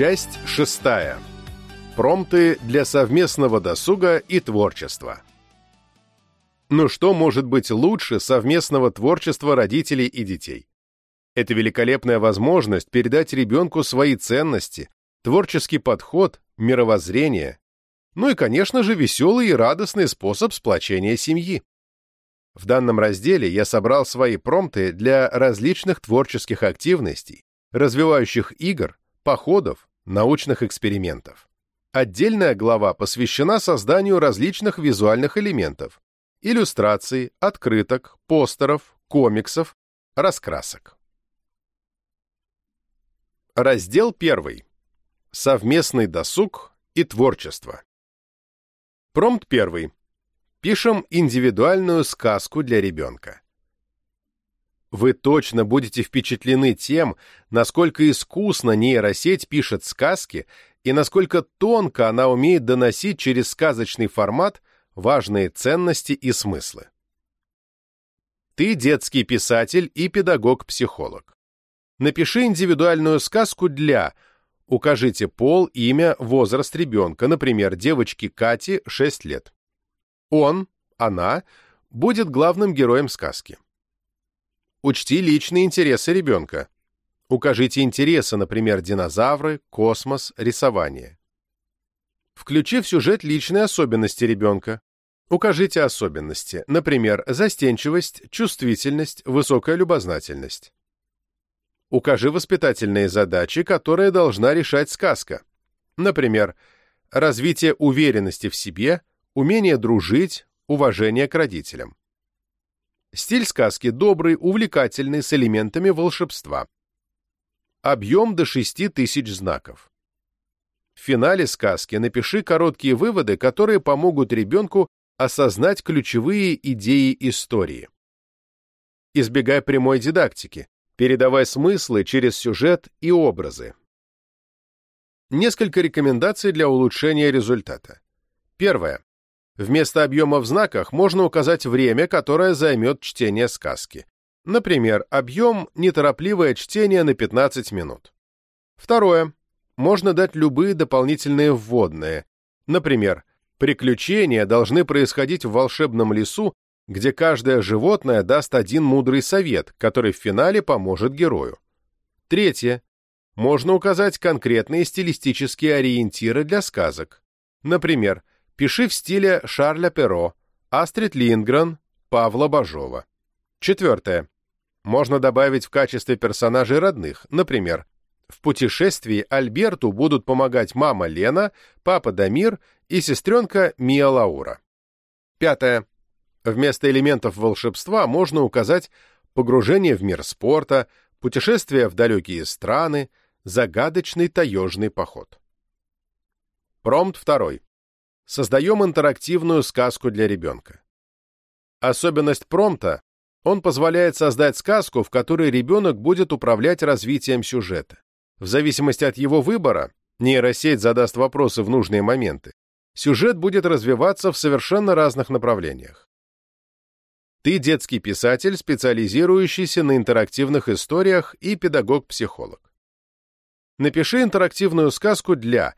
Часть шестая. Промты для совместного досуга и творчества. Ну что может быть лучше совместного творчества родителей и детей? Это великолепная возможность передать ребенку свои ценности, творческий подход, мировоззрение, ну и, конечно же, веселый и радостный способ сплочения семьи. В данном разделе я собрал свои промты для различных творческих активностей, развивающих игр, походов, научных экспериментов. Отдельная глава посвящена созданию различных визуальных элементов, иллюстраций, открыток, постеров, комиксов, раскрасок. Раздел 1. Совместный досуг и творчество. Промпт 1. Пишем индивидуальную сказку для ребенка. Вы точно будете впечатлены тем, насколько искусно нейросеть пишет сказки и насколько тонко она умеет доносить через сказочный формат важные ценности и смыслы. Ты детский писатель и педагог-психолог. Напиши индивидуальную сказку для Укажите пол, имя, возраст ребенка, например, девочки Кати 6 лет. Он, она, будет главным героем сказки. Учти личные интересы ребенка. Укажите интересы, например, динозавры, космос, рисование. Включи в сюжет личные особенности ребенка. Укажите особенности, например, застенчивость, чувствительность, высокая любознательность. Укажи воспитательные задачи, которые должна решать сказка. Например, развитие уверенности в себе, умение дружить, уважение к родителям. Стиль сказки добрый, увлекательный, с элементами волшебства. Объем до 6000 знаков. В финале сказки напиши короткие выводы, которые помогут ребенку осознать ключевые идеи истории. Избегай прямой дидактики передавая смыслы через сюжет и образы. Несколько рекомендаций для улучшения результата. Первое. Вместо объема в знаках можно указать время, которое займет чтение сказки. Например, объем «Неторопливое чтение на 15 минут». Второе. Можно дать любые дополнительные вводные. Например, приключения должны происходить в волшебном лесу где каждое животное даст один мудрый совет, который в финале поможет герою. Третье. Можно указать конкретные стилистические ориентиры для сказок. Например, пиши в стиле Шарля Перо, Астрид Лингрен, Павла Бажова. Четвертое. Можно добавить в качестве персонажей родных, например, в путешествии Альберту будут помогать мама Лена, папа Дамир и сестренка Мия Лаура. Пятое. Вместо элементов волшебства можно указать погружение в мир спорта, путешествие в далекие страны, загадочный таежный поход. Промпт второй. Создаем интерактивную сказку для ребенка. Особенность промпта – он позволяет создать сказку, в которой ребенок будет управлять развитием сюжета. В зависимости от его выбора, нейросеть задаст вопросы в нужные моменты, сюжет будет развиваться в совершенно разных направлениях. Ты детский писатель, специализирующийся на интерактивных историях и педагог-психолог. Напиши интерактивную сказку для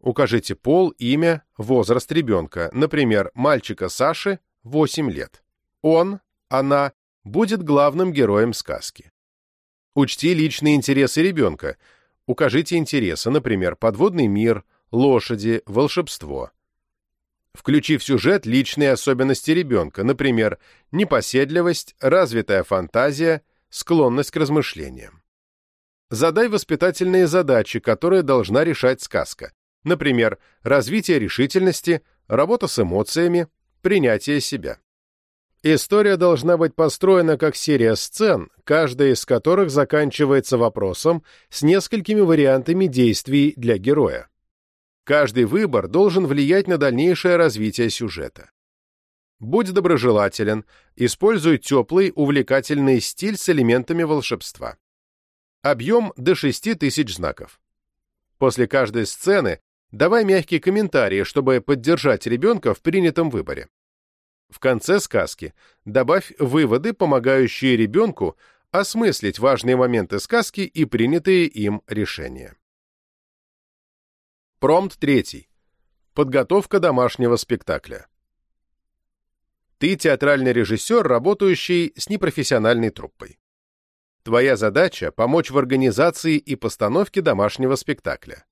Укажите пол, имя, возраст ребенка, например, мальчика Саши, 8 лет. Он, она, будет главным героем сказки. Учти личные интересы ребенка. Укажите интересы, например, подводный мир, лошади, волшебство включив в сюжет личные особенности ребенка, например, непоседливость, развитая фантазия, склонность к размышлениям. Задай воспитательные задачи, которые должна решать сказка. Например, развитие решительности, работа с эмоциями, принятие себя. История должна быть построена как серия сцен, каждая из которых заканчивается вопросом с несколькими вариантами действий для героя. Каждый выбор должен влиять на дальнейшее развитие сюжета. Будь доброжелателен, используй теплый, увлекательный стиль с элементами волшебства. Объем до 6000 знаков. После каждой сцены давай мягкие комментарии, чтобы поддержать ребенка в принятом выборе. В конце сказки добавь выводы, помогающие ребенку осмыслить важные моменты сказки и принятые им решения. Промпт третий. Подготовка домашнего спектакля. Ты театральный режиссер, работающий с непрофессиональной труппой. Твоя задача – помочь в организации и постановке домашнего спектакля.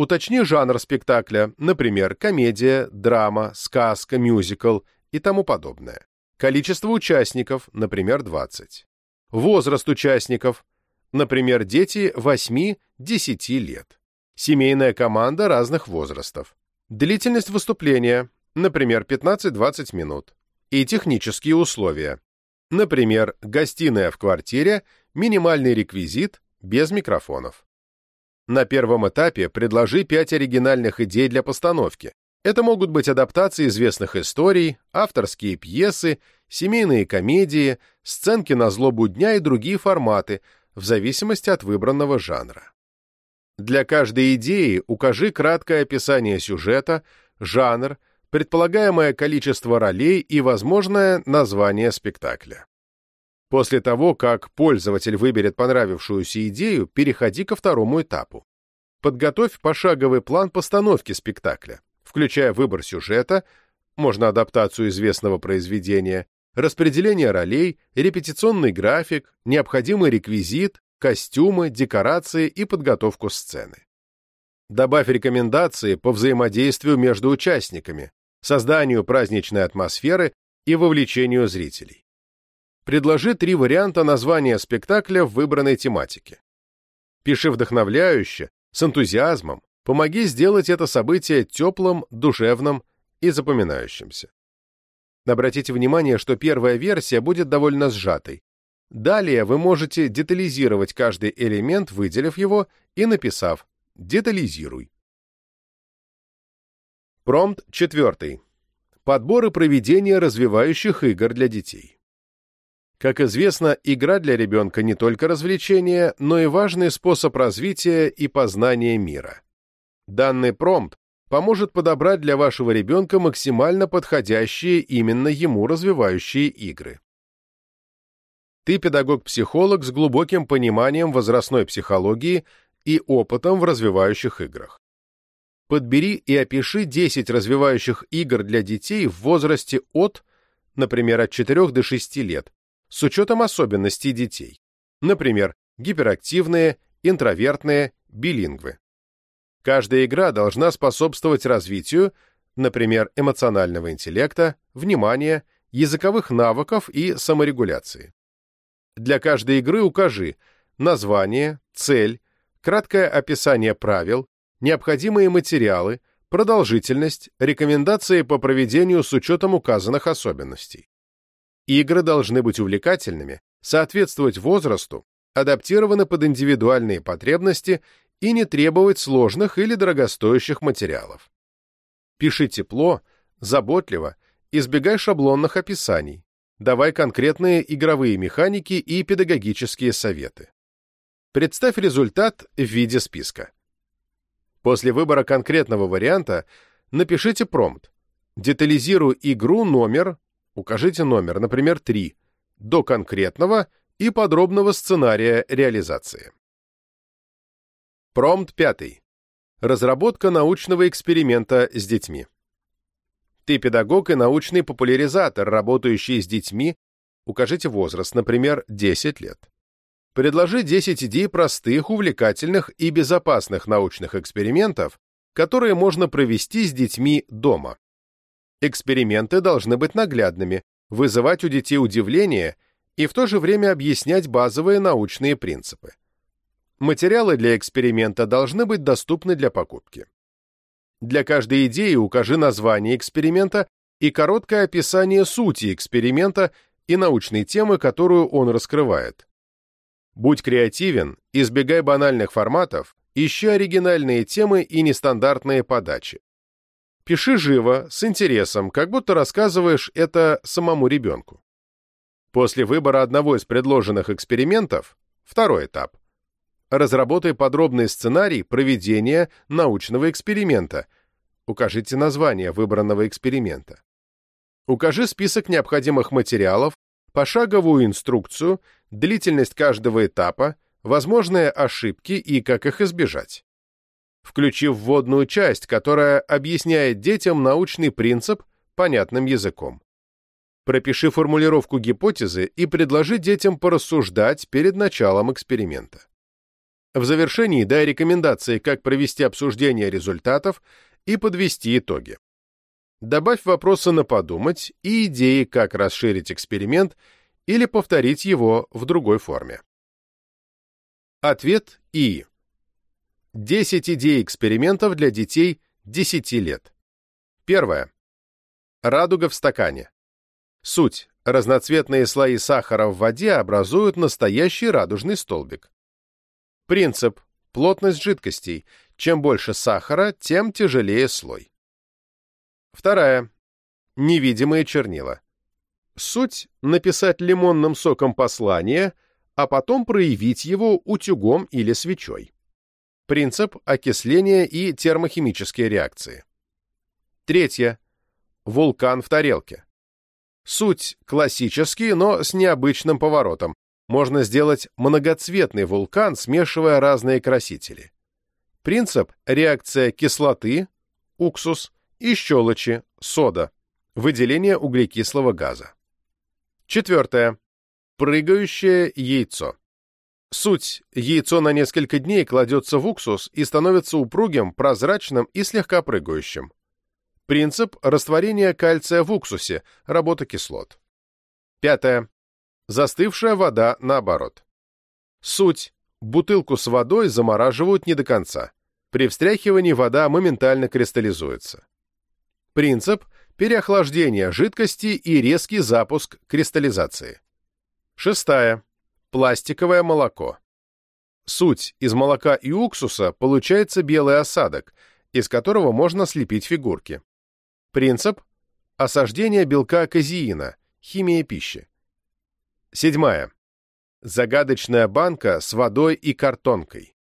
Уточни жанр спектакля, например, комедия, драма, сказка, мюзикл и тому подобное. Количество участников, например, 20. Возраст участников, например, дети 8-10 лет. Семейная команда разных возрастов. Длительность выступления, например, 15-20 минут. И технические условия. Например, гостиная в квартире, минимальный реквизит, без микрофонов. На первом этапе предложи пять оригинальных идей для постановки. Это могут быть адаптации известных историй, авторские пьесы, семейные комедии, сценки на злобу дня и другие форматы, в зависимости от выбранного жанра. Для каждой идеи укажи краткое описание сюжета, жанр, предполагаемое количество ролей и возможное название спектакля. После того, как пользователь выберет понравившуюся идею, переходи ко второму этапу. Подготовь пошаговый план постановки спектакля, включая выбор сюжета, можно адаптацию известного произведения, распределение ролей, репетиционный график, необходимый реквизит, костюмы, декорации и подготовку сцены. Добавь рекомендации по взаимодействию между участниками, созданию праздничной атмосферы и вовлечению зрителей. Предложи три варианта названия спектакля в выбранной тематике. Пиши вдохновляюще, с энтузиазмом, помоги сделать это событие теплым, душевным и запоминающимся. Обратите внимание, что первая версия будет довольно сжатой, Далее вы можете детализировать каждый элемент, выделив его и написав «Детализируй». Промпт 4. Подбор и проведение развивающих игр для детей. Как известно, игра для ребенка не только развлечение, но и важный способ развития и познания мира. Данный промпт поможет подобрать для вашего ребенка максимально подходящие именно ему развивающие игры. Ты педагог-психолог с глубоким пониманием возрастной психологии и опытом в развивающих играх. Подбери и опиши 10 развивающих игр для детей в возрасте от, например, от 4 до 6 лет, с учетом особенностей детей. Например, гиперактивные, интровертные, билингвы. Каждая игра должна способствовать развитию, например, эмоционального интеллекта, внимания, языковых навыков и саморегуляции. Для каждой игры укажи название, цель, краткое описание правил, необходимые материалы, продолжительность, рекомендации по проведению с учетом указанных особенностей. Игры должны быть увлекательными, соответствовать возрасту, адаптированы под индивидуальные потребности и не требовать сложных или дорогостоящих материалов. Пиши тепло, заботливо, избегай шаблонных описаний давай конкретные игровые механики и педагогические советы. Представь результат в виде списка. После выбора конкретного варианта напишите промпт. Детализируй игру номер, укажите номер, например, 3, до конкретного и подробного сценария реализации. Промпт 5. Разработка научного эксперимента с детьми. Ты педагог и научный популяризатор, работающий с детьми, укажите возраст, например, 10 лет. Предложи 10 идей простых, увлекательных и безопасных научных экспериментов, которые можно провести с детьми дома. Эксперименты должны быть наглядными, вызывать у детей удивление и в то же время объяснять базовые научные принципы. Материалы для эксперимента должны быть доступны для покупки. Для каждой идеи укажи название эксперимента и короткое описание сути эксперимента и научной темы, которую он раскрывает. Будь креативен, избегай банальных форматов, ищи оригинальные темы и нестандартные подачи. Пиши живо, с интересом, как будто рассказываешь это самому ребенку. После выбора одного из предложенных экспериментов, второй этап, Разработай подробный сценарий проведения научного эксперимента. Укажите название выбранного эксперимента. Укажи список необходимых материалов, пошаговую инструкцию, длительность каждого этапа, возможные ошибки и как их избежать. Включив вводную часть, которая объясняет детям научный принцип понятным языком. Пропиши формулировку гипотезы и предложи детям порассуждать перед началом эксперимента. В завершении дай рекомендации, как провести обсуждение результатов и подвести итоги. Добавь вопросы на подумать и идеи, как расширить эксперимент или повторить его в другой форме. Ответ И. 10 идей экспериментов для детей 10 лет. Первое. Радуга в стакане. Суть. Разноцветные слои сахара в воде образуют настоящий радужный столбик. Принцип. Плотность жидкостей. Чем больше сахара, тем тяжелее слой. Вторая. Невидимые чернила. Суть – написать лимонным соком послание, а потом проявить его утюгом или свечой. Принцип окисления и термохимические реакции. Третье. Вулкан в тарелке. Суть классический, но с необычным поворотом. Можно сделать многоцветный вулкан, смешивая разные красители. Принцип – реакция кислоты, уксус и щелочи, сода, выделение углекислого газа. Четвертое. Прыгающее яйцо. Суть. Яйцо на несколько дней кладется в уксус и становится упругим, прозрачным и слегка прыгающим. Принцип растворения кальция в уксусе, работа кислот. Пятое. Застывшая вода наоборот. Суть. Бутылку с водой замораживают не до конца. При встряхивании вода моментально кристаллизуется. Принцип переохлаждения жидкости и резкий запуск кристаллизации. Шестая. Пластиковое молоко. Суть. Из молока и уксуса получается белый осадок, из которого можно слепить фигурки. Принцип. Осаждение белка казеина, химия пищи. Седьмая. Загадочная банка с водой и картонкой.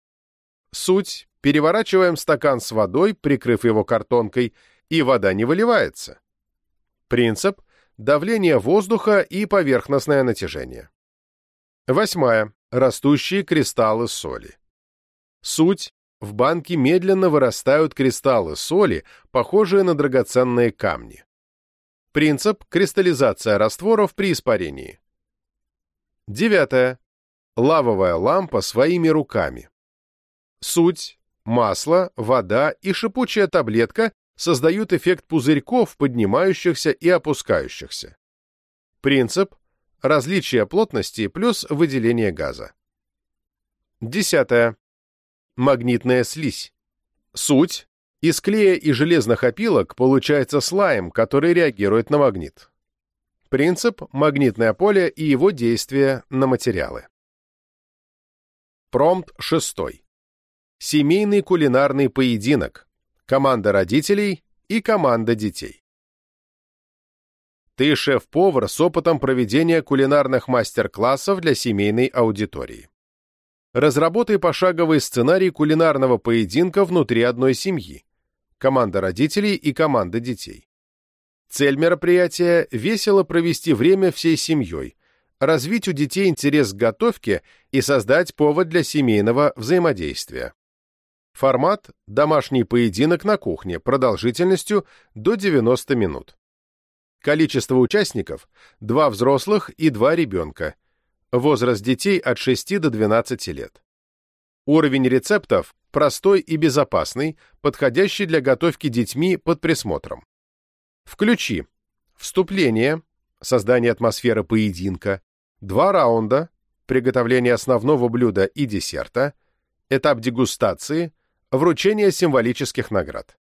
Суть. Переворачиваем стакан с водой, прикрыв его картонкой, и вода не выливается. Принцип – давление воздуха и поверхностное натяжение. Восьмая. Растущие кристаллы соли. Суть – в банке медленно вырастают кристаллы соли, похожие на драгоценные камни. Принцип – кристаллизация растворов при испарении. Девятое. Лавовая лампа своими руками. Суть – масло, вода и шипучая таблетка создают эффект пузырьков, поднимающихся и опускающихся. Принцип – различие плотности плюс выделение газа. Десятое. Магнитная слизь. Суть – из клея и железных опилок получается слайм, который реагирует на магнит. Принцип – магнитное поле и его действие на материалы. Промпт шестой. Семейный кулинарный поединок команда родителей и команда детей. Ты шеф-повар с опытом проведения кулинарных мастер-классов для семейной аудитории. Разработай пошаговый сценарий кулинарного поединка внутри одной семьи. Команда родителей и команда детей. Цель мероприятия – весело провести время всей семьей, развить у детей интерес к готовке и создать повод для семейного взаимодействия. Формат – домашний поединок на кухне продолжительностью до 90 минут. Количество участников – два взрослых и два ребенка. Возраст детей от 6 до 12 лет. Уровень рецептов – простой и безопасный, подходящий для готовки детьми под присмотром. Включи вступление, создание атмосферы поединка, два раунда, приготовление основного блюда и десерта, этап дегустации – Вручение символических наград.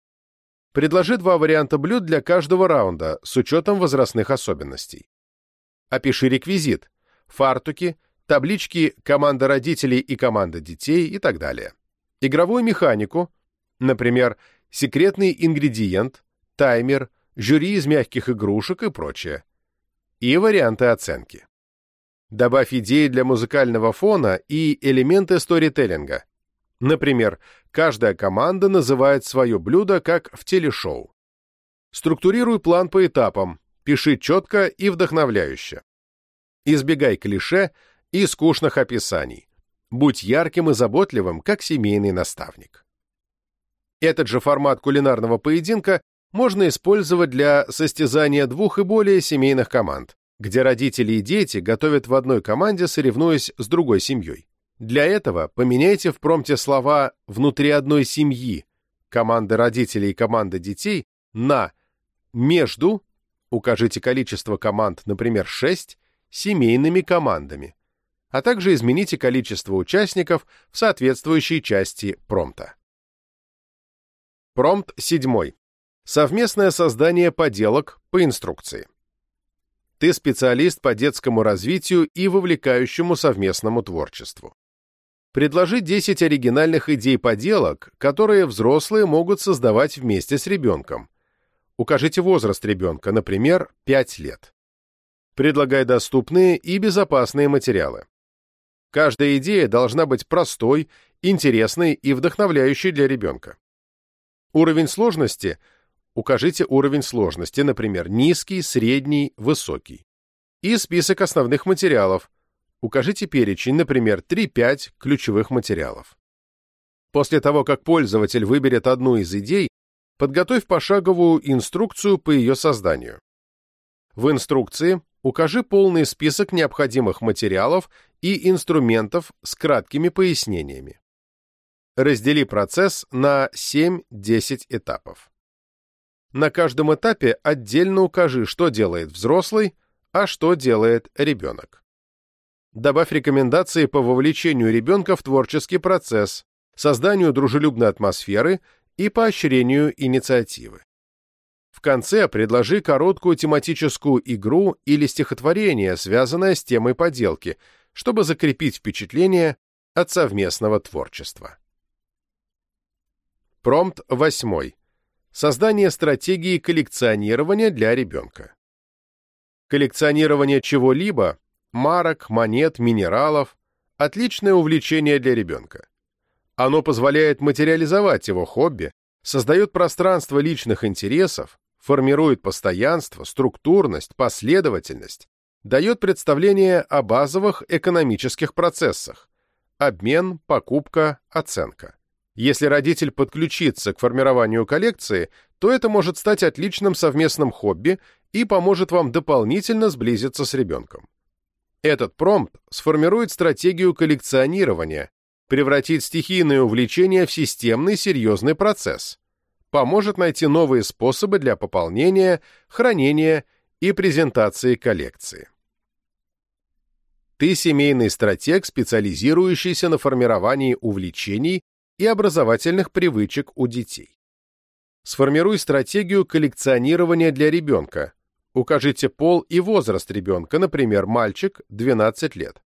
Предложи два варианта блюд для каждого раунда с учетом возрастных особенностей. Опиши реквизит, фартуки, таблички команда родителей и команда детей и так далее. Игровую механику, например, секретный ингредиент, таймер, жюри из мягких игрушек и прочее. И варианты оценки. Добавь идеи для музыкального фона и элементы сторителлинга. Например, каждая команда называет свое блюдо как в телешоу. Структурируй план по этапам, пиши четко и вдохновляюще. Избегай клише и скучных описаний. Будь ярким и заботливым, как семейный наставник. Этот же формат кулинарного поединка можно использовать для состязания двух и более семейных команд, где родители и дети готовят в одной команде, соревнуясь с другой семьей. Для этого поменяйте в промте слова «внутри одной семьи» команды родителей и команды детей на «между» укажите количество команд, например, 6, семейными командами, а также измените количество участников в соответствующей части промпта. Промпт 7. Совместное создание поделок по инструкции. Ты специалист по детскому развитию и вовлекающему совместному творчеству. Предложи 10 оригинальных идей поделок, которые взрослые могут создавать вместе с ребенком. Укажите возраст ребенка, например, 5 лет. Предлагай доступные и безопасные материалы. Каждая идея должна быть простой, интересной и вдохновляющей для ребенка. Уровень сложности – укажите уровень сложности, например, низкий, средний, высокий. И список основных материалов. Укажите перечень, например, 3-5 ключевых материалов. После того, как пользователь выберет одну из идей, подготовь пошаговую инструкцию по ее созданию. В инструкции укажи полный список необходимых материалов и инструментов с краткими пояснениями. Раздели процесс на 7-10 этапов. На каждом этапе отдельно укажи, что делает взрослый, а что делает ребенок. Добавь рекомендации по вовлечению ребенка в творческий процесс, созданию дружелюбной атмосферы и поощрению инициативы. В конце предложи короткую тематическую игру или стихотворение, связанное с темой поделки, чтобы закрепить впечатление от совместного творчества. Промпт 8. Создание стратегии коллекционирования для ребенка. Коллекционирование чего-либо, марок, монет, минералов – отличное увлечение для ребенка. Оно позволяет материализовать его хобби, создает пространство личных интересов, формирует постоянство, структурность, последовательность, дает представление о базовых экономических процессах – обмен, покупка, оценка. Если родитель подключится к формированию коллекции, то это может стать отличным совместным хобби и поможет вам дополнительно сблизиться с ребенком. Этот промпт сформирует стратегию коллекционирования, превратит стихийное увлечение в системный серьезный процесс, поможет найти новые способы для пополнения, хранения и презентации коллекции. Ты семейный стратег, специализирующийся на формировании увлечений и образовательных привычек у детей. Сформируй стратегию коллекционирования для ребенка. Укажите пол и возраст ребенка, например, мальчик, 12 лет,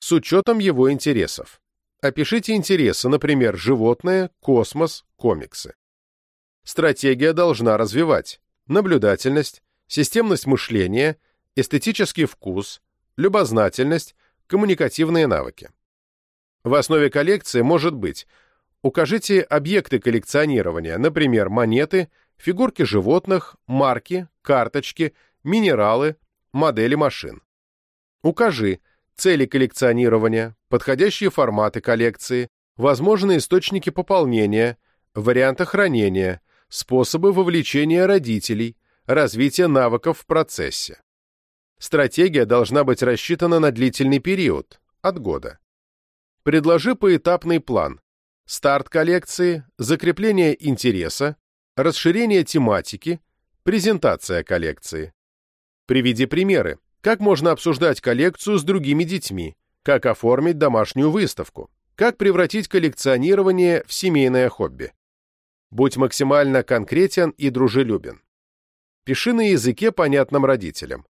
с учетом его интересов. Опишите интересы, например, животные, космос, комиксы. Стратегия должна развивать наблюдательность, системность мышления, эстетический вкус, любознательность, коммуникативные навыки. В основе коллекции может быть Укажите объекты коллекционирования, например, монеты, фигурки животных, марки, карточки, минералы, модели машин. Укажи цели коллекционирования, подходящие форматы коллекции, возможные источники пополнения, варианты хранения, способы вовлечения родителей, развитие навыков в процессе. Стратегия должна быть рассчитана на длительный период, от года. Предложи поэтапный план, старт коллекции, закрепление интереса, расширение тематики, презентация коллекции. Приведи примеры, как можно обсуждать коллекцию с другими детьми, как оформить домашнюю выставку, как превратить коллекционирование в семейное хобби. Будь максимально конкретен и дружелюбен. Пиши на языке, понятном родителям.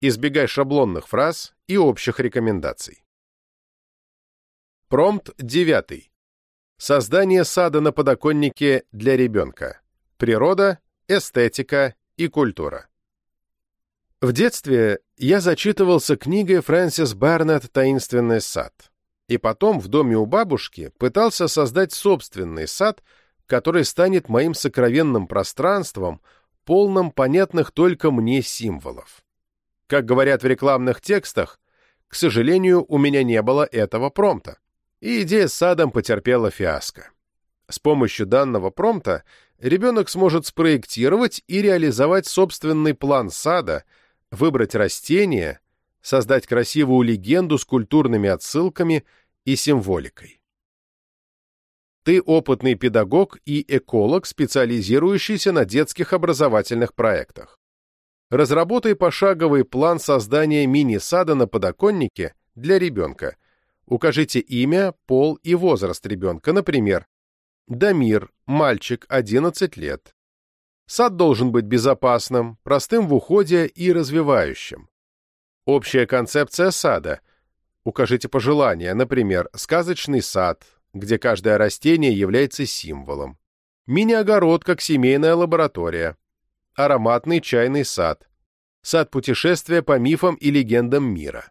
Избегай шаблонных фраз и общих рекомендаций. Промпт 9. Создание сада на подоконнике для ребенка. Природа, эстетика и культура. В детстве я зачитывался книгой Фрэнсис Барнетт «Таинственный сад». И потом в доме у бабушки пытался создать собственный сад, который станет моим сокровенным пространством, полным понятных только мне символов. Как говорят в рекламных текстах, к сожалению, у меня не было этого промпта и идея с садом потерпела фиаско. С помощью данного промпта ребенок сможет спроектировать и реализовать собственный план сада, выбрать растения, создать красивую легенду с культурными отсылками и символикой. Ты опытный педагог и эколог, специализирующийся на детских образовательных проектах. Разработай пошаговый план создания мини-сада на подоконнике для ребенка. Укажите имя, пол и возраст ребенка, например, Дамир, мальчик, 11 лет. Сад должен быть безопасным, простым в уходе и развивающим. Общая концепция сада. Укажите пожелания, например, сказочный сад, где каждое растение является символом. Мини-огород как семейная лаборатория. Ароматный чайный сад. Сад путешествия по мифам и легендам мира.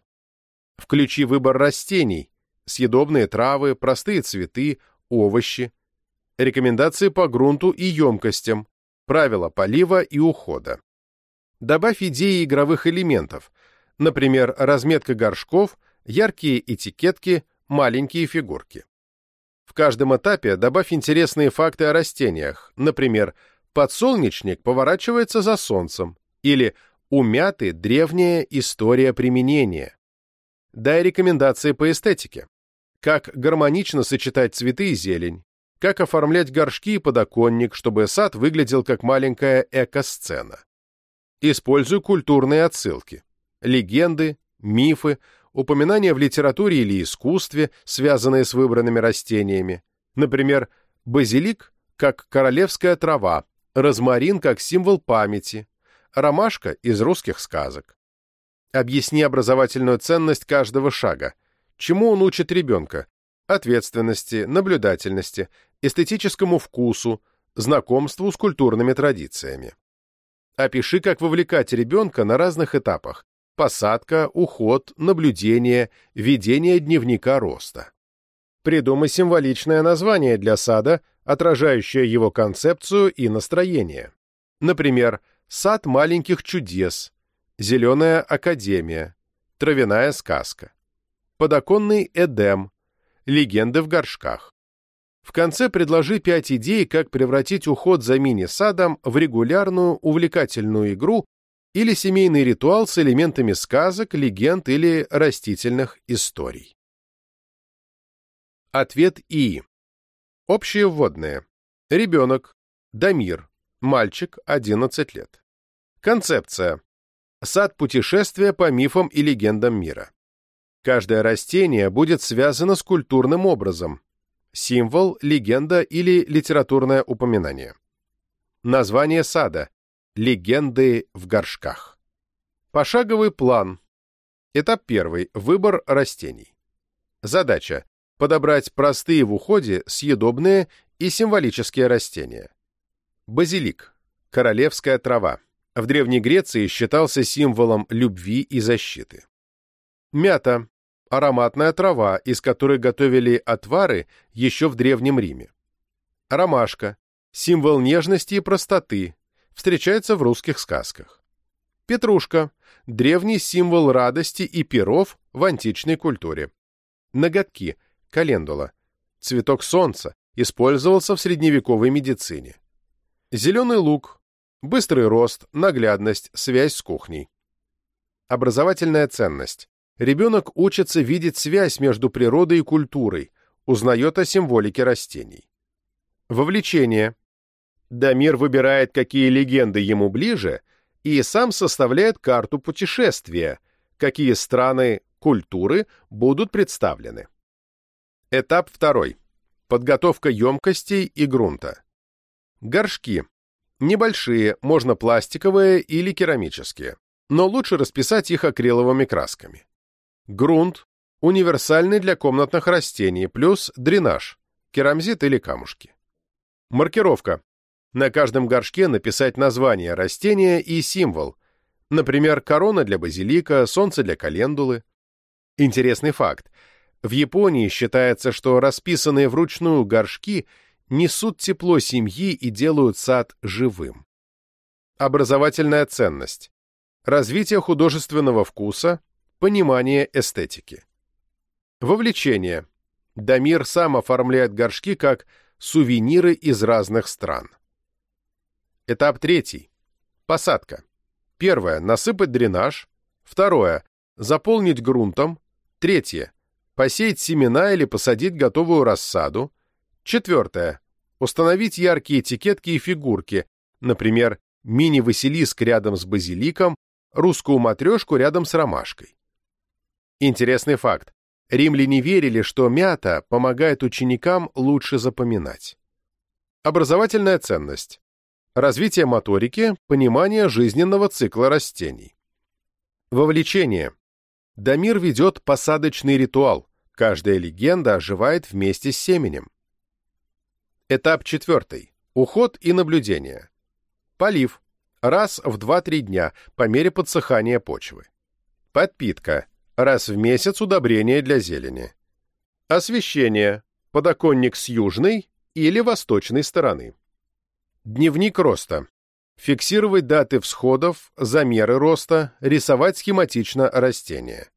Включи выбор растений, съедобные травы, простые цветы, овощи, рекомендации по грунту и емкостям, правила полива и ухода. Добавь идеи игровых элементов, например, разметка горшков, яркие этикетки, маленькие фигурки. В каждом этапе добавь интересные факты о растениях, например, подсолнечник поворачивается за солнцем или у мяты древняя история применения. Дай рекомендации по эстетике. Как гармонично сочетать цветы и зелень, как оформлять горшки и подоконник, чтобы сад выглядел как маленькая эко-сцена. Используй культурные отсылки, легенды, мифы, упоминания в литературе или искусстве, связанные с выбранными растениями. Например, базилик как королевская трава, розмарин как символ памяти, ромашка из русских сказок. Объясни образовательную ценность каждого шага, чему он учит ребенка, ответственности, наблюдательности, эстетическому вкусу, знакомству с культурными традициями. Опиши, как вовлекать ребенка на разных этапах – посадка, уход, наблюдение, ведение дневника роста. Придумай символичное название для сада, отражающее его концепцию и настроение. Например, «Сад маленьких чудес», «Зеленая академия», «Травяная сказка», «Подоконный Эдем», «Легенды в горшках». В конце предложи пять идей, как превратить уход за мини-садом в регулярную увлекательную игру или семейный ритуал с элементами сказок, легенд или растительных историй. Ответ И. Общие вводные. Ребенок. Дамир. Мальчик, 11 лет. Концепция. Сад путешествия по мифам и легендам мира. Каждое растение будет связано с культурным образом, символ, легенда или литературное упоминание. Название сада. Легенды в горшках. Пошаговый план. Этап первый. Выбор растений. Задача. Подобрать простые в уходе, съедобные и символические растения. Базилик. Королевская трава. В Древней Греции считался символом любви и защиты. Мята ароматная трава, из которой готовили отвары еще в Древнем Риме. Ромашка – символ нежности и простоты, встречается в русских сказках. Петрушка – древний символ радости и перов в античной культуре. Ноготки – календула, цветок солнца, использовался в средневековой медицине. Зеленый лук – быстрый рост, наглядность, связь с кухней. Образовательная ценность ребенок учится видеть связь между природой и культурой, узнает о символике растений. Вовлечение. Дамир выбирает, какие легенды ему ближе, и сам составляет карту путешествия, какие страны, культуры будут представлены. Этап второй. Подготовка емкостей и грунта. Горшки. Небольшие, можно пластиковые или керамические, но лучше расписать их акриловыми красками. Грунт универсальный для комнатных растений, плюс дренаж, керамзит или камушки. Маркировка. На каждом горшке написать название растения и символ, например, корона для базилика, солнце для календулы. Интересный факт. В Японии считается, что расписанные вручную горшки несут тепло семьи и делают сад живым. Образовательная ценность. Развитие художественного вкуса, Понимание эстетики. Вовлечение. Дамир сам оформляет горшки как сувениры из разных стран. Этап третий. Посадка. Первое. Насыпать дренаж. Второе. Заполнить грунтом. Третье. Посеять семена или посадить готовую рассаду. Четвертое. Установить яркие этикетки и фигурки, например, мини-василиск рядом с базиликом, русскую матрешку рядом с ромашкой. Интересный факт. Римляне верили, что мята помогает ученикам лучше запоминать. Образовательная ценность. Развитие моторики, понимание жизненного цикла растений. Вовлечение. Дамир ведет посадочный ритуал. Каждая легенда оживает вместе с семенем. Этап четвертый. Уход и наблюдение. Полив. Раз в 2-3 дня по мере подсыхания почвы. Подпитка. Раз в месяц удобрение для зелени. Освещение. Подоконник с южной или восточной стороны. Дневник роста. Фиксировать даты всходов, замеры роста, рисовать схематично растения.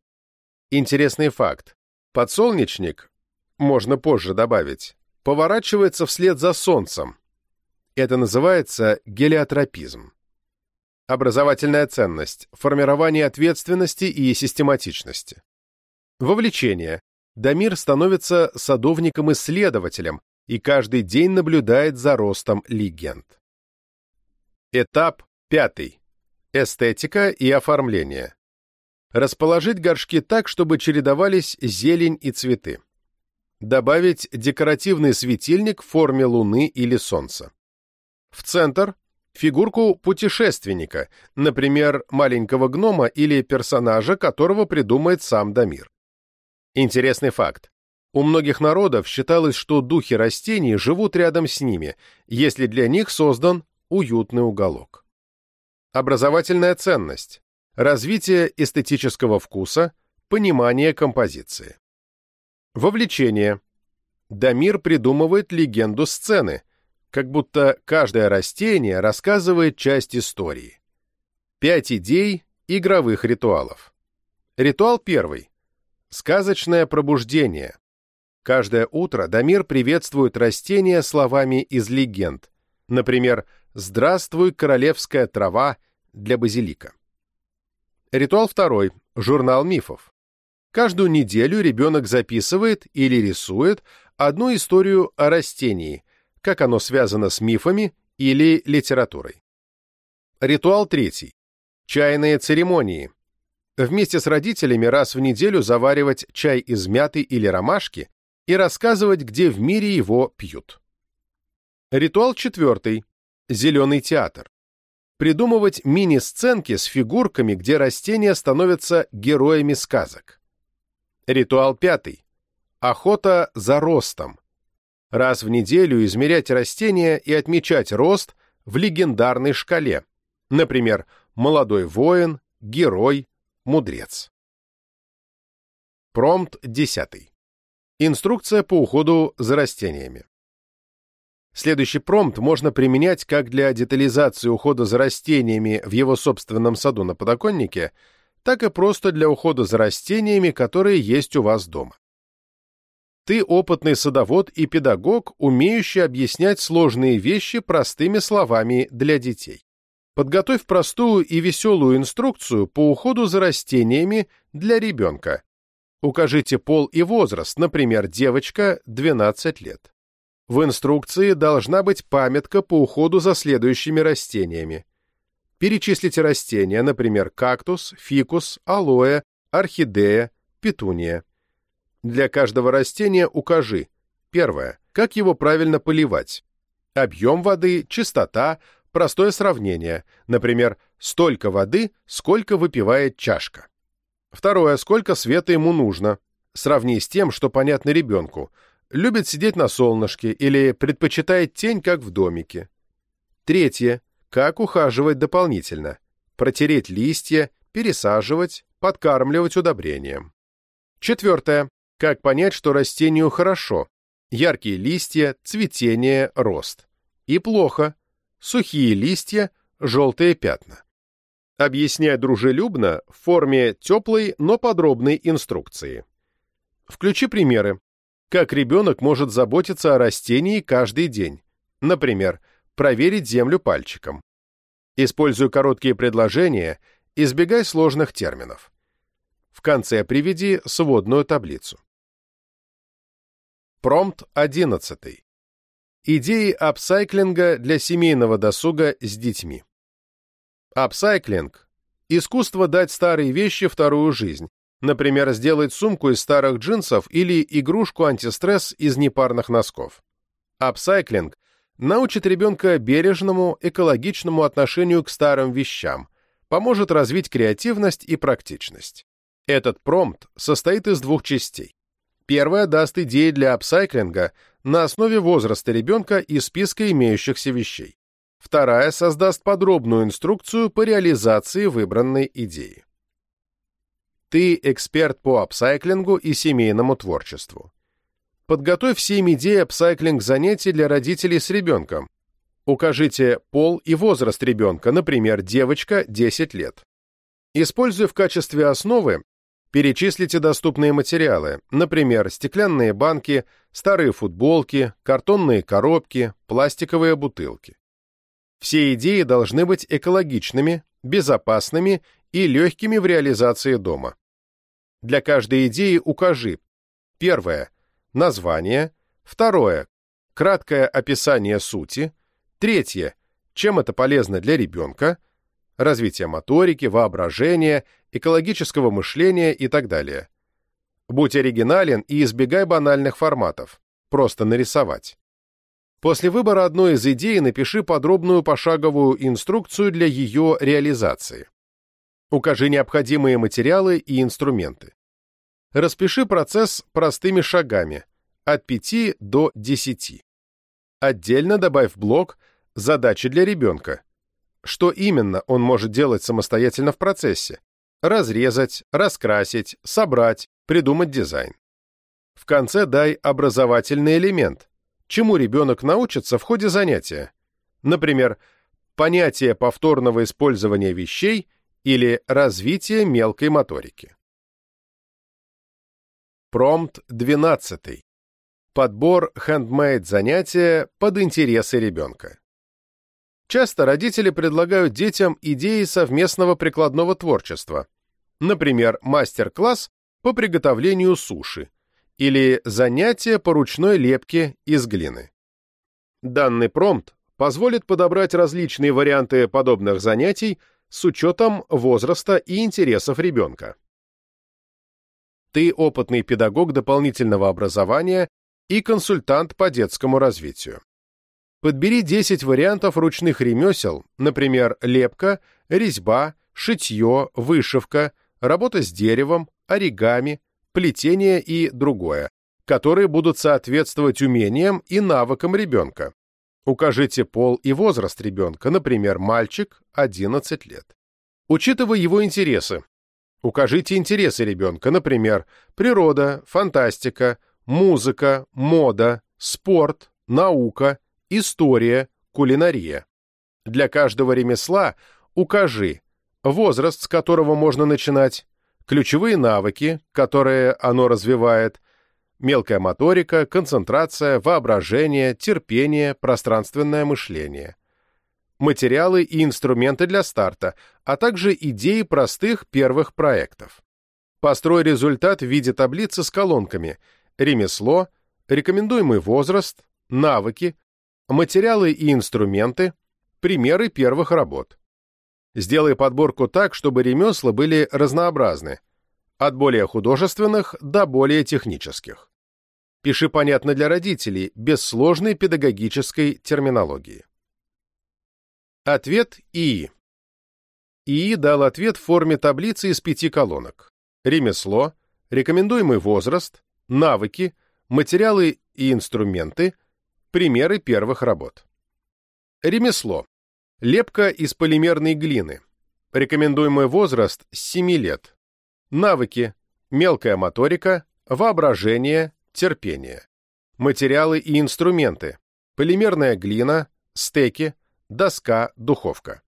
Интересный факт. Подсолнечник, можно позже добавить, поворачивается вслед за Солнцем. Это называется гелиотропизм. Образовательная ценность, формирование ответственности и систематичности. Вовлечение. Дамир становится садовником-исследователем и каждый день наблюдает за ростом легенд. Этап пятый. Эстетика и оформление. Расположить горшки так, чтобы чередовались зелень и цветы. Добавить декоративный светильник в форме луны или солнца. В центр фигурку путешественника, например, маленького гнома или персонажа, которого придумает сам Дамир. Интересный факт. У многих народов считалось, что духи растений живут рядом с ними, если для них создан уютный уголок. Образовательная ценность. Развитие эстетического вкуса, понимание композиции. Вовлечение. Дамир придумывает легенду сцены, как будто каждое растение рассказывает часть истории. Пять идей игровых ритуалов. Ритуал первый. Сказочное пробуждение. Каждое утро Дамир приветствует растения словами из легенд. Например, «Здравствуй, королевская трава» для базилика. Ритуал второй. Журнал мифов. Каждую неделю ребенок записывает или рисует одну историю о растении, как оно связано с мифами или литературой. Ритуал третий. Чайные церемонии. Вместе с родителями раз в неделю заваривать чай из мяты или ромашки и рассказывать, где в мире его пьют. Ритуал четвертый. Зеленый театр. Придумывать мини-сценки с фигурками, где растения становятся героями сказок. Ритуал пятый. Охота за ростом раз в неделю измерять растения и отмечать рост в легендарной шкале, например, молодой воин, герой, мудрец. Промпт 10. Инструкция по уходу за растениями. Следующий промпт можно применять как для детализации ухода за растениями в его собственном саду на подоконнике, так и просто для ухода за растениями, которые есть у вас дома. Ты опытный садовод и педагог, умеющий объяснять сложные вещи простыми словами для детей. Подготовь простую и веселую инструкцию по уходу за растениями для ребенка. Укажите пол и возраст, например, девочка 12 лет. В инструкции должна быть памятка по уходу за следующими растениями. Перечислите растения, например, кактус, фикус, алоэ, орхидея, петуния. Для каждого растения укажи. Первое. Как его правильно поливать? Объем воды, частота, простое сравнение. Например, столько воды, сколько выпивает чашка. Второе. Сколько света ему нужно? Сравни с тем, что понятно ребенку. Любит сидеть на солнышке или предпочитает тень, как в домике. Третье. Как ухаживать дополнительно? Протереть листья, пересаживать, подкармливать удобрением. Четвертое. Как понять, что растению хорошо? Яркие листья, цветение, рост. И плохо. Сухие листья, желтые пятна. Объясняй дружелюбно в форме теплой, но подробной инструкции. Включи примеры. как ребенок может заботиться о растении каждый день. Например, проверить землю пальчиком. Используй короткие предложения, избегай сложных терминов. В конце приведи сводную таблицу. Промпт 11. Идеи апсайклинга для семейного досуга с детьми. Апсайклинг – искусство дать старые вещи вторую жизнь, например, сделать сумку из старых джинсов или игрушку антистресс из непарных носков. Апсайклинг научит ребенка бережному, экологичному отношению к старым вещам, поможет развить креативность и практичность. Этот промпт состоит из двух частей. Первая даст идеи для апсайклинга на основе возраста ребенка и списка имеющихся вещей. Вторая создаст подробную инструкцию по реализации выбранной идеи. Ты эксперт по апсайклингу и семейному творчеству. Подготовь 7 идей апсайклинг занятий для родителей с ребенком. Укажите пол и возраст ребенка, например, девочка 10 лет. Используя в качестве основы Перечислите доступные материалы, например, стеклянные банки, старые футболки, картонные коробки, пластиковые бутылки. Все идеи должны быть экологичными, безопасными и легкими в реализации дома. Для каждой идеи укажи первое – название, второе – краткое описание сути, третье – чем это полезно для ребенка, развитие моторики, воображения – экологического мышления и так далее. Будь оригинален и избегай банальных форматов. Просто нарисовать. После выбора одной из идей напиши подробную пошаговую инструкцию для ее реализации. Укажи необходимые материалы и инструменты. Распиши процесс простыми шагами, от 5 до 10. Отдельно добавь блок «Задачи для ребенка». Что именно он может делать самостоятельно в процессе? Разрезать, раскрасить, собрать, придумать дизайн. В конце дай образовательный элемент, чему ребенок научится в ходе занятия. Например, понятие повторного использования вещей или развитие мелкой моторики. Промпт 12. Подбор хендмейд занятия под интересы ребенка. Часто родители предлагают детям идеи совместного прикладного творчества, например, мастер-класс по приготовлению суши или занятия по ручной лепке из глины. Данный промпт позволит подобрать различные варианты подобных занятий с учетом возраста и интересов ребенка. Ты опытный педагог дополнительного образования и консультант по детскому развитию. Подбери 10 вариантов ручных ремесел, например, лепка, резьба, шитье, вышивка, работа с деревом, оригами, плетение и другое, которые будут соответствовать умениям и навыкам ребенка. Укажите пол и возраст ребенка, например, мальчик 11 лет. Учитывая его интересы, укажите интересы ребенка, например, природа, фантастика, музыка, мода, спорт, наука, история, кулинария. Для каждого ремесла укажи возраст, с которого можно начинать, ключевые навыки, которые оно развивает, мелкая моторика, концентрация, воображение, терпение, пространственное мышление, материалы и инструменты для старта, а также идеи простых первых проектов. Построй результат в виде таблицы с колонками «Ремесло», «Рекомендуемый возраст», «Навыки», материалы и инструменты, примеры первых работ. Сделай подборку так, чтобы ремесла были разнообразны, от более художественных до более технических. Пиши понятно для родителей, без сложной педагогической терминологии. Ответ ИИ. ИИ дал ответ в форме таблицы из пяти колонок. Ремесло, рекомендуемый возраст, навыки, материалы и инструменты – Примеры первых работ. Ремесло. Лепка из полимерной глины. Рекомендуемый возраст с 7 лет. Навыки. Мелкая моторика, воображение, терпение. Материалы и инструменты. Полимерная глина, стеки, доска, духовка.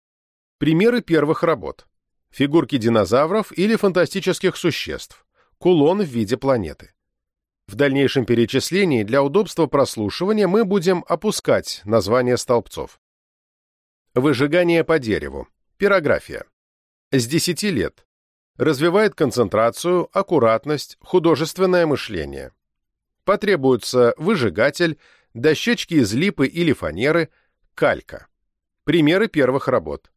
Примеры первых работ. Фигурки динозавров или фантастических существ. Кулон в виде планеты. В дальнейшем перечислении для удобства прослушивания мы будем опускать названия столбцов. Выжигание по дереву. Пирография. С 10 лет. Развивает концентрацию, аккуратность, художественное мышление. Потребуется выжигатель, дощечки из липы или фанеры, калька. Примеры первых работ.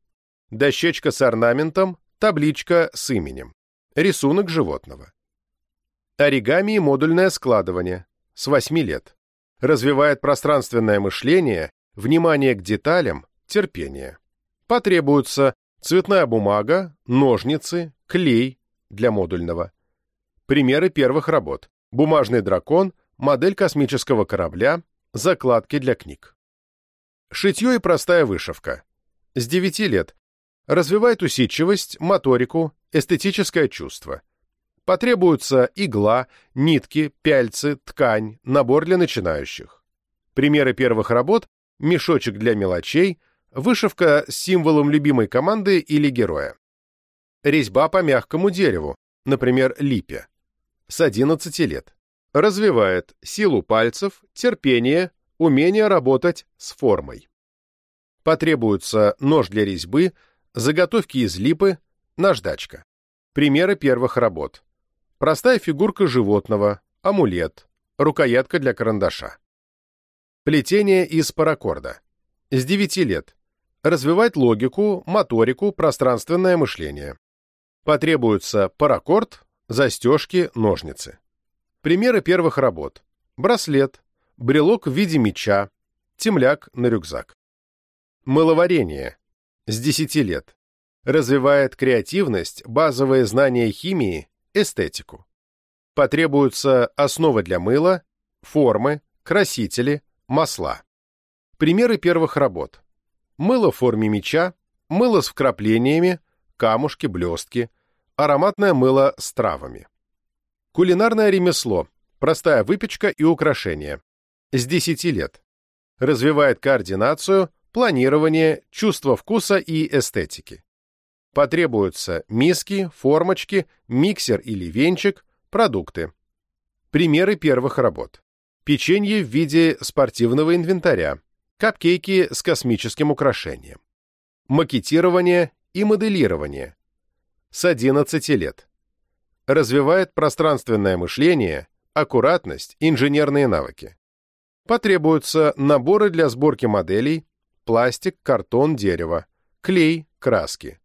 Дощечка с орнаментом, табличка с именем. Рисунок животного. Оригами и модульное складывание. С 8 лет. Развивает пространственное мышление, внимание к деталям, терпение. Потребуется цветная бумага, ножницы, клей для модульного. Примеры первых работ. Бумажный дракон, модель космического корабля, закладки для книг. Шитье и простая вышивка. С 9 лет. Развивает усидчивость, моторику, эстетическое чувство. Потребуются игла, нитки, пяльцы, ткань, набор для начинающих. Примеры первых работ – мешочек для мелочей, вышивка с символом любимой команды или героя. Резьба по мягкому дереву, например, липе. С 11 лет. Развивает силу пальцев, терпение, умение работать с формой. Потребуются нож для резьбы, заготовки из липы, наждачка. Примеры первых работ. Простая фигурка животного, амулет, рукоятка для карандаша. Плетение из паракорда. С 9 лет. Развивать логику, моторику, пространственное мышление. Потребуются паракорд, застежки, ножницы. Примеры первых работ. Браслет, брелок в виде меча, темляк на рюкзак. Мыловарение. С 10 лет. Развивает креативность, базовые знания химии, эстетику. Потребуются основы для мыла, формы, красители, масла. Примеры первых работ. Мыло в форме меча, мыло с вкраплениями, камушки, блестки, ароматное мыло с травами. Кулинарное ремесло, простая выпечка и украшения. С 10 лет. Развивает координацию, планирование, чувство вкуса и эстетики. Потребуются миски, формочки, миксер или венчик, продукты. Примеры первых работ. Печенье в виде спортивного инвентаря, капкейки с космическим украшением. Макетирование и моделирование. С 11 лет. Развивает пространственное мышление, аккуратность, инженерные навыки. Потребуются наборы для сборки моделей, пластик, картон, дерево, клей, краски.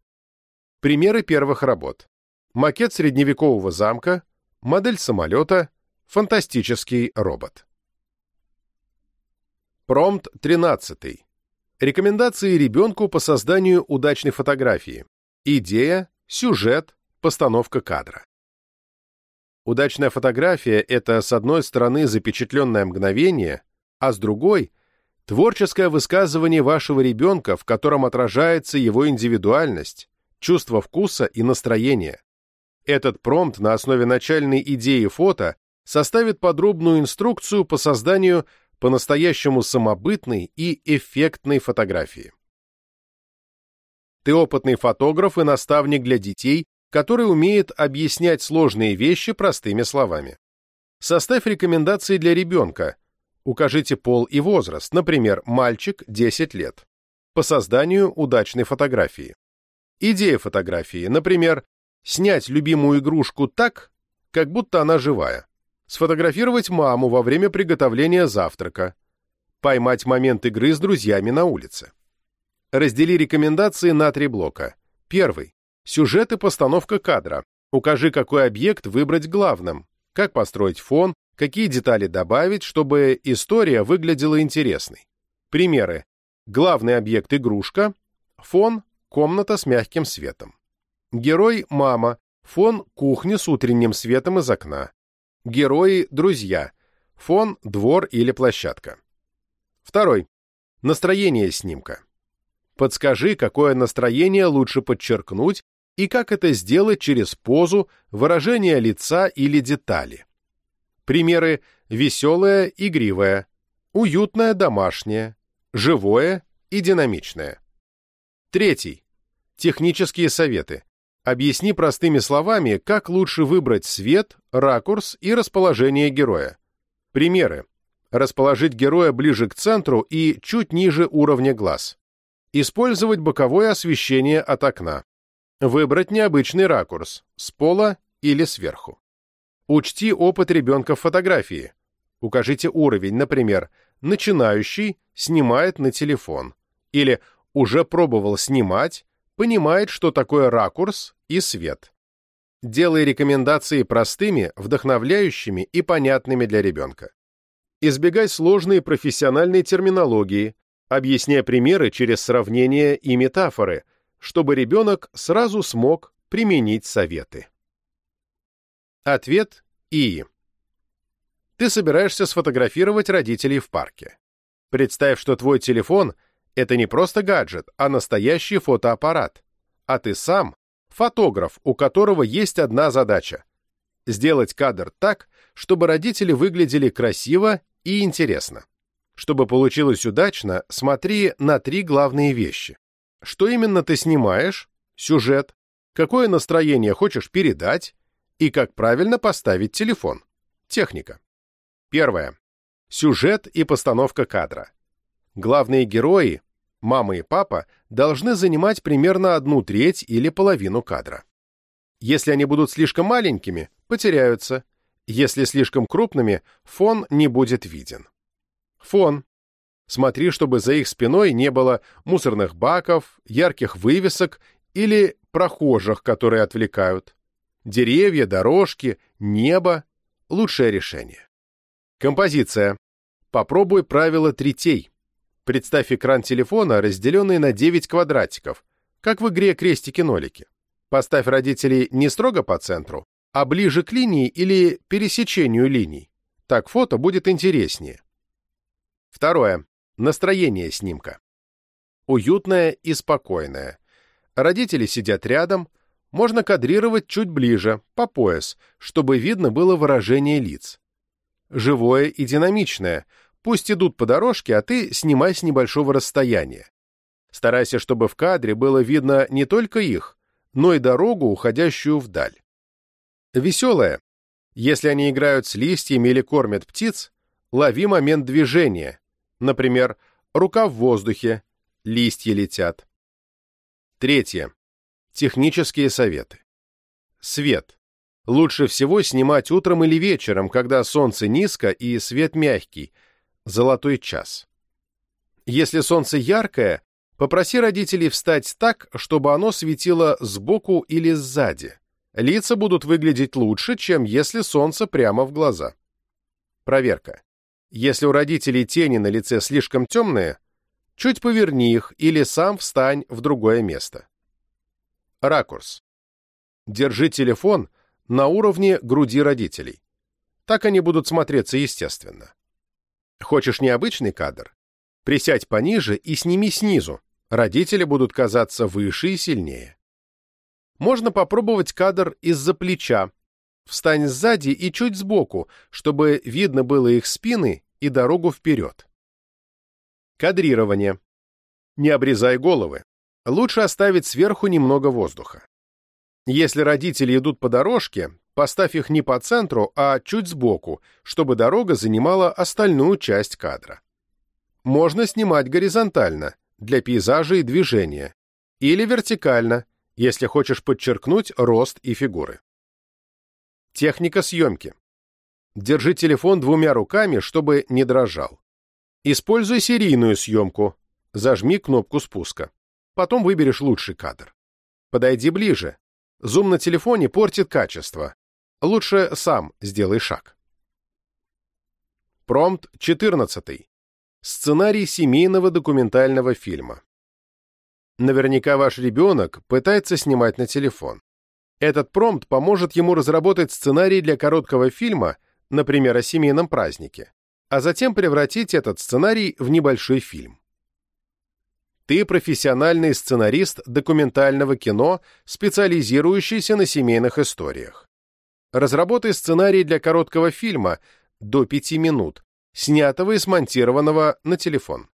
Примеры первых работ. Макет средневекового замка, модель самолета, фантастический робот. Промпт 13. Рекомендации ребенку по созданию удачной фотографии. Идея, сюжет, постановка кадра. Удачная фотография – это, с одной стороны, запечатленное мгновение, а с другой – творческое высказывание вашего ребенка, в котором отражается его индивидуальность, чувство вкуса и настроения. Этот промпт на основе начальной идеи фото составит подробную инструкцию по созданию по-настоящему самобытной и эффектной фотографии. Ты опытный фотограф и наставник для детей, который умеет объяснять сложные вещи простыми словами. Составь рекомендации для ребенка. Укажите пол и возраст, например, мальчик 10 лет. По созданию удачной фотографии. Идея фотографии, например, снять любимую игрушку так, как будто она живая. Сфотографировать маму во время приготовления завтрака. Поймать момент игры с друзьями на улице. Раздели рекомендации на три блока. Первый. Сюжет и постановка кадра. Укажи, какой объект выбрать главным, как построить фон, какие детали добавить, чтобы история выглядела интересной. Примеры. Главный объект – игрушка, фон Комната с мягким светом. Герой – мама. Фон – кухня с утренним светом из окна. Герои – друзья. Фон – двор или площадка. Второй. Настроение снимка. Подскажи, какое настроение лучше подчеркнуть и как это сделать через позу, выражение лица или детали. Примеры веселое, игривое, уютное, домашнее, живое и динамичное. Третий. Технические советы. Объясни простыми словами, как лучше выбрать свет, ракурс и расположение героя. Примеры. Расположить героя ближе к центру и чуть ниже уровня глаз. Использовать боковое освещение от окна. Выбрать необычный ракурс, с пола или сверху. Учти опыт ребенка в фотографии. Укажите уровень, например, начинающий снимает на телефон. Или уже пробовал снимать, понимает, что такое ракурс и свет. Делай рекомендации простыми, вдохновляющими и понятными для ребенка. Избегай сложной профессиональной терминологии, объясняя примеры через сравнения и метафоры, чтобы ребенок сразу смог применить советы. Ответ И. Ты собираешься сфотографировать родителей в парке. Представь, что твой телефон — это не просто гаджет, а настоящий фотоаппарат. А ты сам — фотограф, у которого есть одна задача — сделать кадр так, чтобы родители выглядели красиво и интересно. Чтобы получилось удачно, смотри на три главные вещи. Что именно ты снимаешь, сюжет, какое настроение хочешь передать и как правильно поставить телефон. Техника. Первое. Сюжет и постановка кадра. Главные герои, мама и папа, должны занимать примерно одну треть или половину кадра. Если они будут слишком маленькими, потеряются. Если слишком крупными, фон не будет виден. Фон. Смотри, чтобы за их спиной не было мусорных баков, ярких вывесок или прохожих, которые отвлекают. Деревья, дорожки, небо – лучшее решение. Композиция. Попробуй правило третей. Представь экран телефона, разделенный на 9 квадратиков, как в игре крестики-нолики. Поставь родителей не строго по центру, а ближе к линии или пересечению линий. Так фото будет интереснее. Второе. Настроение снимка. Уютное и спокойное. Родители сидят рядом, можно кадрировать чуть ближе, по пояс, чтобы видно было выражение лиц. Живое и динамичное. Пусть идут по дорожке, а ты снимай с небольшого расстояния. Старайся, чтобы в кадре было видно не только их, но и дорогу, уходящую вдаль. Веселое. Если они играют с листьями или кормят птиц, лови момент движения, Например, рука в воздухе, листья летят. Третье. Технические советы. Свет. Лучше всего снимать утром или вечером, когда солнце низко и свет мягкий, золотой час. Если солнце яркое, попроси родителей встать так, чтобы оно светило сбоку или сзади. Лица будут выглядеть лучше, чем если солнце прямо в глаза. Проверка. Если у родителей тени на лице слишком темные, чуть поверни их или сам встань в другое место. Ракурс. Держи телефон на уровне груди родителей. Так они будут смотреться естественно. Хочешь необычный кадр? Присядь пониже и сними снизу. Родители будут казаться выше и сильнее. Можно попробовать кадр из-за плеча, Встань сзади и чуть сбоку, чтобы видно было их спины и дорогу вперед. Кадрирование. Не обрезай головы. Лучше оставить сверху немного воздуха. Если родители идут по дорожке, поставь их не по центру, а чуть сбоку, чтобы дорога занимала остальную часть кадра. Можно снимать горизонтально, для пейзажа и движения, или вертикально, если хочешь подчеркнуть рост и фигуры. Техника съемки. Держи телефон двумя руками, чтобы не дрожал. Используй серийную съемку. Зажми кнопку спуска. Потом выберешь лучший кадр. Подойди ближе. Зум на телефоне портит качество. Лучше сам сделай шаг. Промпт 14. Сценарий семейного документального фильма. Наверняка ваш ребенок пытается снимать на телефон. Этот промпт поможет ему разработать сценарий для короткого фильма, например, о семейном празднике, а затем превратить этот сценарий в небольшой фильм. Ты профессиональный сценарист документального кино, специализирующийся на семейных историях. Разработай сценарий для короткого фильма до 5 минут, снятого и смонтированного на телефон.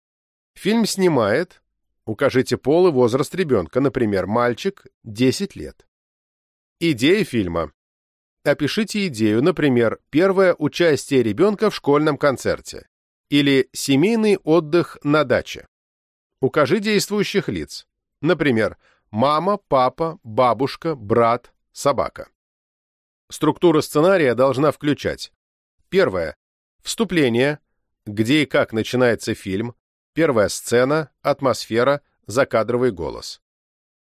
Фильм снимает, укажите пол и возраст ребенка, например, мальчик, 10 лет. Идея фильма. Опишите идею, например, первое участие ребенка в школьном концерте или семейный отдых на даче. Укажи действующих лиц. Например, мама, папа, бабушка, брат, собака. Структура сценария должна включать Первое. Вступление, где и как начинается фильм, первая сцена, атмосфера, закадровый голос.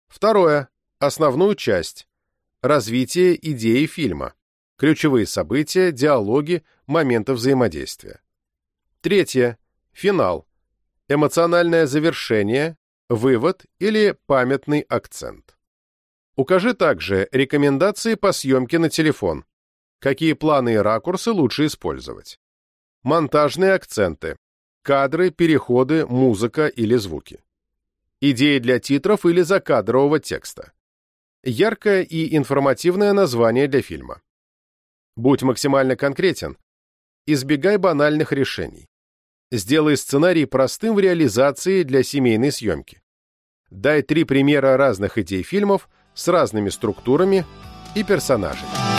Второе. Основную часть. Развитие идеи фильма. Ключевые события, диалоги, моменты взаимодействия. Третье. Финал. Эмоциональное завершение, вывод или памятный акцент. Укажи также рекомендации по съемке на телефон. Какие планы и ракурсы лучше использовать. Монтажные акценты. Кадры, переходы, музыка или звуки. Идеи для титров или закадрового текста яркое и информативное название для фильма. Будь максимально конкретен. Избегай банальных решений. Сделай сценарий простым в реализации для семейной съемки. Дай три примера разных идей фильмов с разными структурами и персонажами.